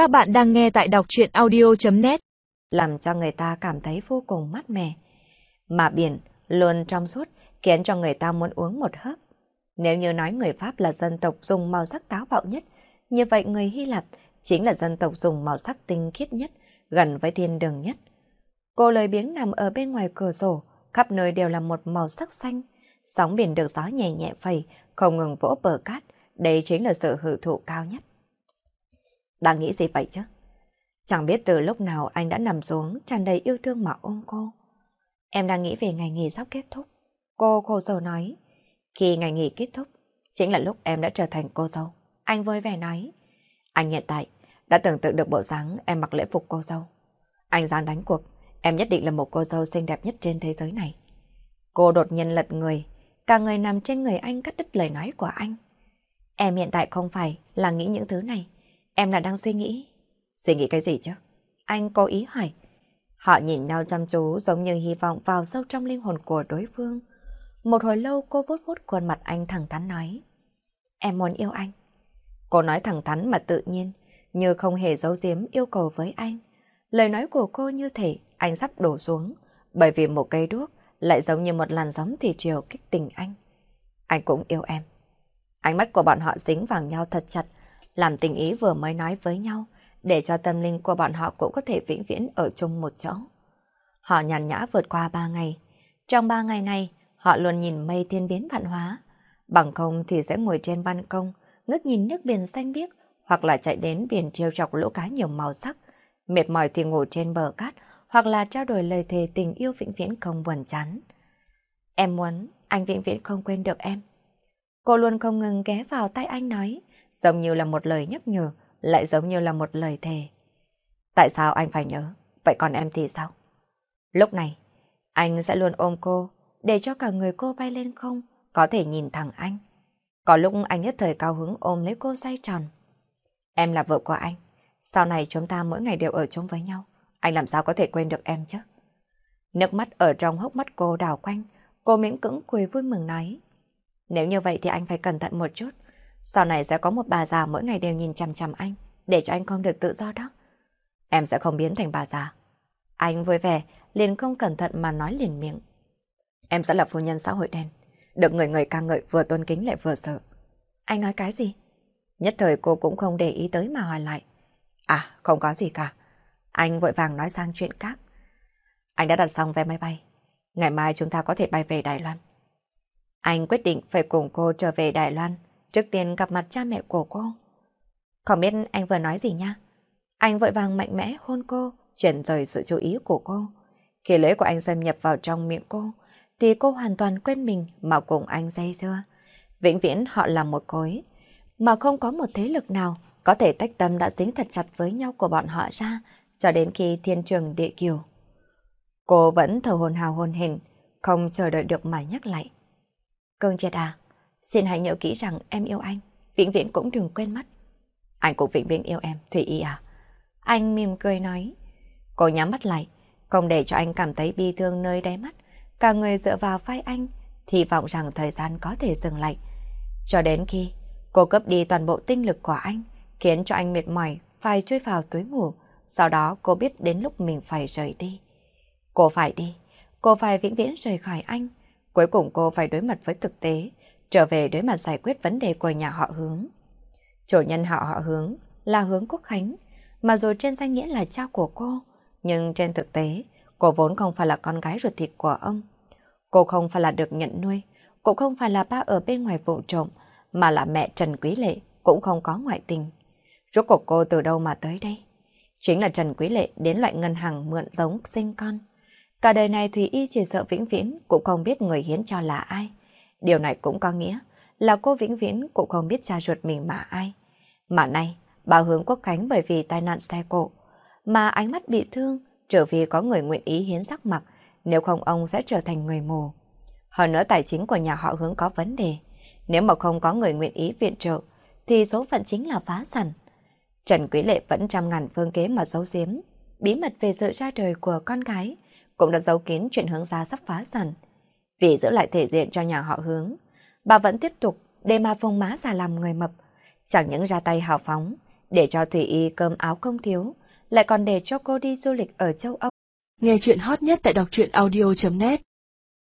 Các bạn đang nghe tại đọc chuyện audio.net Làm cho người ta cảm thấy vô cùng mát mẻ. Mà biển luôn trong suốt khiến cho người ta muốn uống một hớp. Nếu như nói người Pháp là dân tộc dùng màu sắc táo bạo nhất, như vậy người Hy Lạp chính là dân tộc dùng màu sắc tinh khiết nhất, gần với thiên đường nhất. Cô lời biếng nằm ở bên ngoài cửa sổ, khắp nơi đều là một màu sắc xanh. Sóng biển được gió nhẹ nhẹ phẩy, không ngừng vỗ bờ cát, đây chính là sự hưởng thụ cao nhất. Đang nghĩ gì vậy chứ? Chẳng biết từ lúc nào anh đã nằm xuống tràn đầy yêu thương mà ôm cô. Em đang nghĩ về ngày nghỉ sắp kết thúc. Cô cô dâu nói. Khi ngày nghỉ kết thúc, chính là lúc em đã trở thành cô dâu. Anh vui vẻ nói. Anh hiện tại đã tưởng tượng được bộ dáng em mặc lễ phục cô dâu. Anh dám đánh cuộc, em nhất định là một cô dâu xinh đẹp nhất trên thế giới này. Cô đột nhiên lật người, cả người nằm trên người anh cắt đứt lời nói của anh. Em hiện tại không phải là nghĩ những thứ này. Em là đang suy nghĩ. Suy nghĩ cái gì chứ? Anh cố ý hỏi. Họ nhìn nhau chăm chú giống như hy vọng vào sâu trong linh hồn của đối phương. Một hồi lâu cô vuốt vuốt khuôn mặt anh thẳng thắn nói. Em muốn yêu anh. Cô nói thẳng thắn mà tự nhiên, như không hề giấu giếm yêu cầu với anh. Lời nói của cô như thể anh sắp đổ xuống, bởi vì một cây đuốc lại giống như một làn sóng thủy triều kích tình anh. Anh cũng yêu em. Ánh mắt của bọn họ dính vào nhau thật chặt, làm tình ý vừa mới nói với nhau, để cho tâm linh của bọn họ cũng có thể vĩnh viễn ở chung một chỗ. Họ nhàn nhã vượt qua ba ngày. Trong ba ngày này, họ luôn nhìn mây thiên biến vạn hóa. Bằng không thì sẽ ngồi trên ban công, ngước nhìn nước biển xanh biếc, hoặc là chạy đến biển trêu chọc lỗ cá nhiều màu sắc. Mệt mỏi thì ngủ trên bờ cát, hoặc là trao đổi lời thề tình yêu vĩnh viễn không buồn chán. Em muốn anh vĩnh viễn không quên được em. Cô luôn không ngừng ghé vào tay anh nói, giống như là một lời nhắc nhở, lại giống như là một lời thề. Tại sao anh phải nhớ? Vậy còn em thì sao? Lúc này, anh sẽ luôn ôm cô, để cho cả người cô bay lên không, có thể nhìn thẳng anh. Có lúc anh nhất thời cao hứng ôm lấy cô say tròn. Em là vợ của anh, sau này chúng ta mỗi ngày đều ở chung với nhau, anh làm sao có thể quên được em chứ? Nước mắt ở trong hốc mắt cô đào quanh, cô miễn cưỡng cười vui mừng nói. Nếu như vậy thì anh phải cẩn thận một chút. Sau này sẽ có một bà già mỗi ngày đều nhìn chằm chằm anh, để cho anh không được tự do đó. Em sẽ không biến thành bà già. Anh vui vẻ, liền không cẩn thận mà nói liền miệng. Em sẽ là phu nhân xã hội đen, được người người ca ngợi vừa tôn kính lại vừa sợ. Anh nói cái gì? Nhất thời cô cũng không để ý tới mà hỏi lại. À, không có gì cả. Anh vội vàng nói sang chuyện khác. Anh đã đặt xong vé máy bay. Ngày mai chúng ta có thể bay về Đài Loan. Anh quyết định phải cùng cô trở về Đài Loan, trước tiên gặp mặt cha mẹ của cô. Không biết anh vừa nói gì nha? Anh vội vàng mạnh mẽ hôn cô, chuyển rời sự chú ý của cô. Khi lưỡi của anh xâm nhập vào trong miệng cô, thì cô hoàn toàn quên mình mà cùng anh dây dưa. Vĩnh viễn họ là một khối, mà không có một thế lực nào có thể tách tâm đã dính thật chặt với nhau của bọn họ ra, cho đến khi thiên trường địa kiều. Cô vẫn thở hồn hào hồn hình, không chờ đợi được mà nhắc lại. Cơn chết à, xin hãy nhớ kỹ rằng em yêu anh, vĩnh viễn cũng đừng quên mất. Anh cũng vĩnh viễn yêu em, Thủy Y à. Anh mỉm cười nói. Cô nhắm mắt lại, không để cho anh cảm thấy bi thương nơi đáy mắt. Cả người dựa vào vai anh, thì vọng rằng thời gian có thể dừng lại. Cho đến khi cô cấp đi toàn bộ tinh lực của anh, khiến cho anh mệt mỏi, phải chui vào túi ngủ. Sau đó cô biết đến lúc mình phải rời đi. Cô phải đi, cô phải vĩnh viễn rời khỏi anh. Cuối cùng cô phải đối mặt với thực tế, trở về đối mặt giải quyết vấn đề của nhà họ hướng. Chủ nhân họ họ hướng là hướng Quốc Khánh, mà rồi trên danh nghĩa là cha của cô. Nhưng trên thực tế, cô vốn không phải là con gái ruột thịt của ông. Cô không phải là được nhận nuôi, cũng không phải là ba ở bên ngoài vụ trộm, mà là mẹ Trần Quý Lệ, cũng không có ngoại tình. Rốt cuộc cô từ đâu mà tới đây? Chính là Trần Quý Lệ đến loại ngân hàng mượn giống sinh con. Cả đời này Thùy Y chỉ sợ vĩnh viễn cũng không biết người hiến cho là ai. Điều này cũng có nghĩa là cô vĩnh viễn cũng không biết cha ruột mình mà ai. Mà nay, bà hướng quốc khánh bởi vì tai nạn xe cộ, mà ánh mắt bị thương, trở vì có người nguyện ý hiến sắc mặt, nếu không ông sẽ trở thành người mù. Hơn nữa tài chính của nhà họ hướng có vấn đề. Nếu mà không có người nguyện ý viện trợ, thì số phận chính là phá sản. Trần Quý Lệ vẫn trăm ngàn phương kế mà giấu giếm, bí mật về sự ra đời của con gái, cũng đã giấu kín chuyện hướng gia sắp phá sản. Vì giữ lại thể diện cho nhà họ hướng, bà vẫn tiếp tục để mà phong má già làm người mập, chẳng những ra tay hào phóng, để cho Thủy Y cơm áo không thiếu, lại còn để cho cô đi du lịch ở châu Âu. Nghe chuyện hot nhất tại đọc truyện audio.net